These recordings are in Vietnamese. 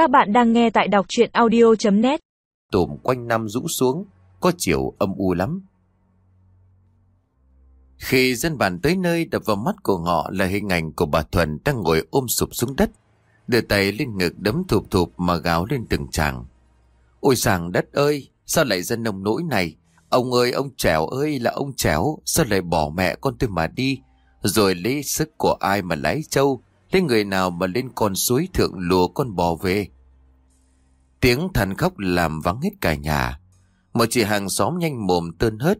Các bạn đang nghe tại đọc chuyện audio.net Tùm quanh năm rũ xuống, có chiều âm u lắm. Khi dân bản tới nơi đập vào mắt của họ là hình ảnh của bà Thuần đang ngồi ôm sụp xuống đất, đưa tay lên ngực đấm thụp thụp mà gào lên từng tràng. Ôi sàng đất ơi, sao lại dân nông nỗi này? Ông ơi, ông Trẻo ơi là ông Trẻo, sao lại bỏ mẹ con tôi mà đi? Rồi lấy sức của ai mà lái trâu, lấy người nào mà lên con suối thượng lùa con bò về? Tiếng thằn khóc làm vắng hết cả nhà. Một chị hàng xóm nhanh mồm tơn hớt.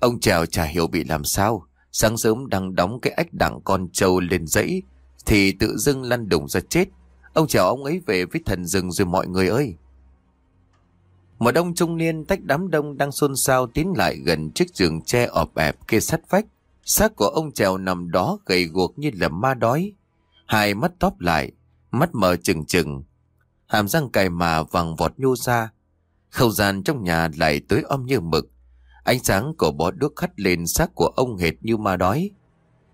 Ông Trèo chả hiểu bị làm sao. Sáng sớm đang đóng cái ách đặng con trâu lên dãy, thì tự dưng lăn đùng ra chết. Ông Trèo ông ấy về với thần rừng rồi mọi người ơi. Một đông trung niên tách đám đông đang xôn xao tiến lại gần chiếc giường tre ọp ẹp kê sắt vách. Xác của ông Trèo nằm đó gầy guộc như là ma đói. Hai mắt tóp lại, mắt mở trừng trừng, hàm răng cài mà vàng vọt nhô ra. Không gian trong nhà lại tối om như mực. Ánh sáng của bó đuốc hắt lên xác của ông hệt như ma đói.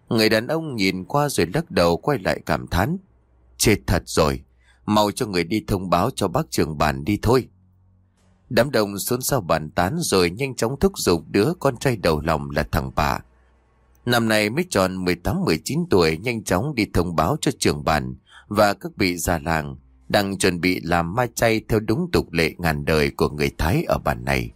Người đàn ông nhìn qua rồi lắc đầu quay lại cảm thán. Chết thật rồi, mau cho người đi thông báo cho bác trưởng bản đi thôi. Đám đông xuống sau bàn tán rồi nhanh chóng thúc giục đứa con trai đầu lòng là thằng bà. Năm nay mới tròn 18-19 tuổi nhanh chóng đi thông báo cho trưởng bản và các vị già làng đang chuẩn bị làm mai chay theo đúng tục lệ ngàn đời của người Thái ở bản này.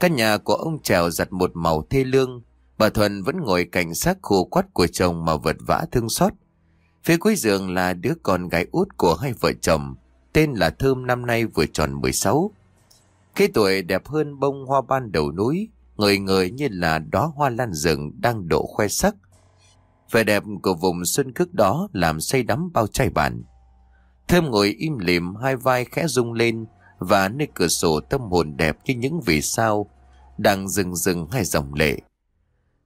Căn nhà của ông Trèo giặt một màu thê lương, bà Thuần vẫn ngồi cạnh xác khô quắt của chồng mà vật vã thương xót. Phía cuối giường là đứa con gái út của hai vợ chồng, tên là Thơm năm nay vừa tròn 16. Cái tuổi đẹp hơn bông hoa ban đầu núi, người người như là đóa hoa lan rừng đang độ khoe sắc. Vẻ đẹp của vùng xuân cước đó làm say đắm bao trai bản. Thơm ngồi im lìm hai vai khẽ rung lên và nơi cửa sổ tâm hồn đẹp như những vì sao đang rừng rừng hai dòng lệ.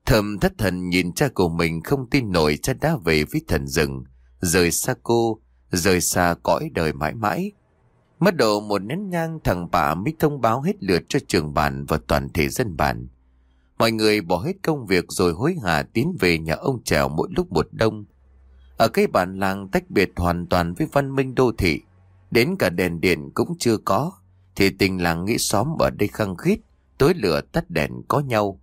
Thơm thất thần nhìn cha của mình không tin nổi cha đã về với thần rừng, rời xa cô, rời xa cõi đời mãi mãi. Mất độ một nén nhang thằng bà mới thông báo hết lượt cho trường bản và toàn thể dân bản. Mọi người bỏ hết công việc rồi hối hả tiến về nhà ông Trèo mỗi lúc một đông. Ở cái bản làng tách biệt hoàn toàn với văn minh đô thị, đến cả đèn điện cũng chưa có, thì tình làng nghĩ xóm ở đây khăng khít, tối lửa tắt đèn có nhau.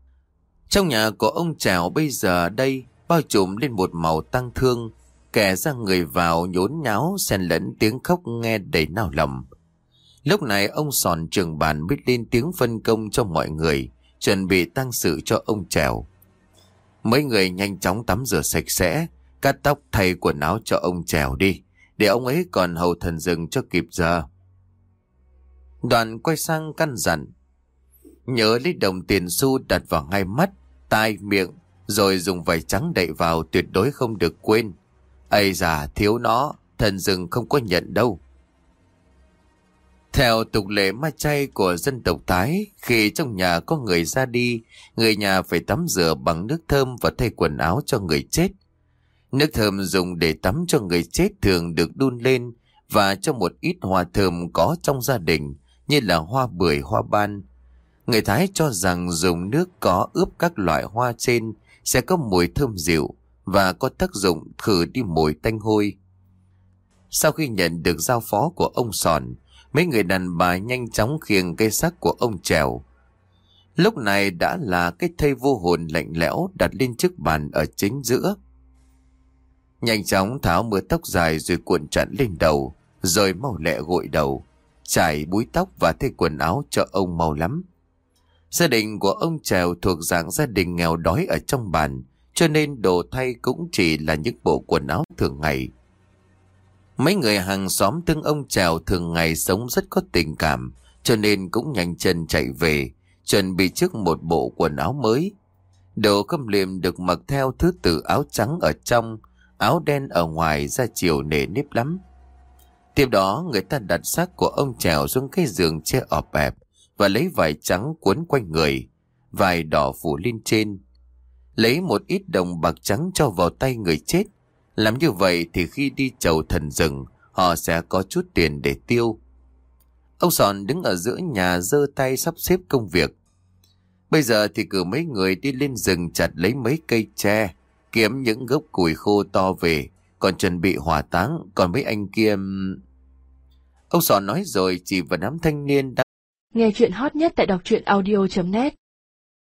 Trong nhà của ông Trèo bây giờ đây bao trùm lên một màu tăng thương, kẻ ra người vào nhốn nháo xen lẫn tiếng khóc nghe đầy nao lòng. Lúc này ông sòn trường bàn biết lên tiếng phân công cho mọi người, chuẩn bị tăng sự cho ông Trèo. Mấy người nhanh chóng tắm rửa sạch sẽ, cắt tóc thay quần áo cho ông Trèo đi, để ông ấy còn hầu thần rừng cho kịp giờ. Đoàn quay sang căn dặn, nhớ lấy đồng tiền xu đặt vào ngay mắt, tai, miệng, rồi dùng vải trắng đậy vào tuyệt đối không được quên. Ây già thiếu nó, thần rừng không có nhận đâu. Theo tục lệ ma chay của dân tộc Thái, khi trong nhà có người ra đi, người nhà phải tắm rửa bằng nước thơm và thay quần áo cho người chết. Nước thơm dùng để tắm cho người chết thường được đun lên và cho một ít hoa thơm có trong gia đình như là hoa bưởi, hoa ban. Người Thái cho rằng dùng nước có ướp các loại hoa trên sẽ có mùi thơm dịu và có tác dụng khử đi mùi tanh hôi. Sau khi nhận được giao phó của ông Sòn, mấy người đàn bà nhanh chóng khiêng cây xác của ông Trèo. Lúc này đã là cái thây vô hồn lạnh lẽo đặt lên chiếc bàn ở chính giữa. Nhanh chóng tháo mưa tóc dài rồi cuộn chặn lên đầu, rồi mau lẹ gội đầu, trải búi tóc và thay quần áo cho ông mau lắm. Gia đình của ông Trèo thuộc dạng gia đình nghèo đói ở trong bàn, cho nên đồ thay cũng chỉ là những bộ quần áo thường ngày. Mấy người hàng xóm thương ông Trèo thường ngày sống rất có tình cảm, cho nên cũng nhanh chân chạy về, chuẩn bị trước một bộ quần áo mới. Đồ khâm liềm được mặc theo thứ tự áo trắng ở trong, áo đen ở ngoài ra chiều nề nếp lắm. Tiếp đó người ta đặt xác của ông Trèo xuống cái giường che ọp ẹp và lấy vải trắng cuốn quanh người, vải đỏ phủ lên trên. Lấy một ít đồng bạc trắng cho vào tay người chết. Làm như vậy thì khi đi chầu thần rừng, họ sẽ có chút tiền để tiêu. Ông Sòn đứng ở giữa nhà giơ tay sắp xếp công việc. Bây giờ thì cử mấy người đi lên rừng chặt lấy mấy cây tre, kiếm những gốc củi khô to về, còn chuẩn bị hỏa táng, còn mấy anh kia... Ông sòn nói rồi chỉ vào đám thanh niên đã Nghe chuyện hot nhất tại đọc truyện audio.net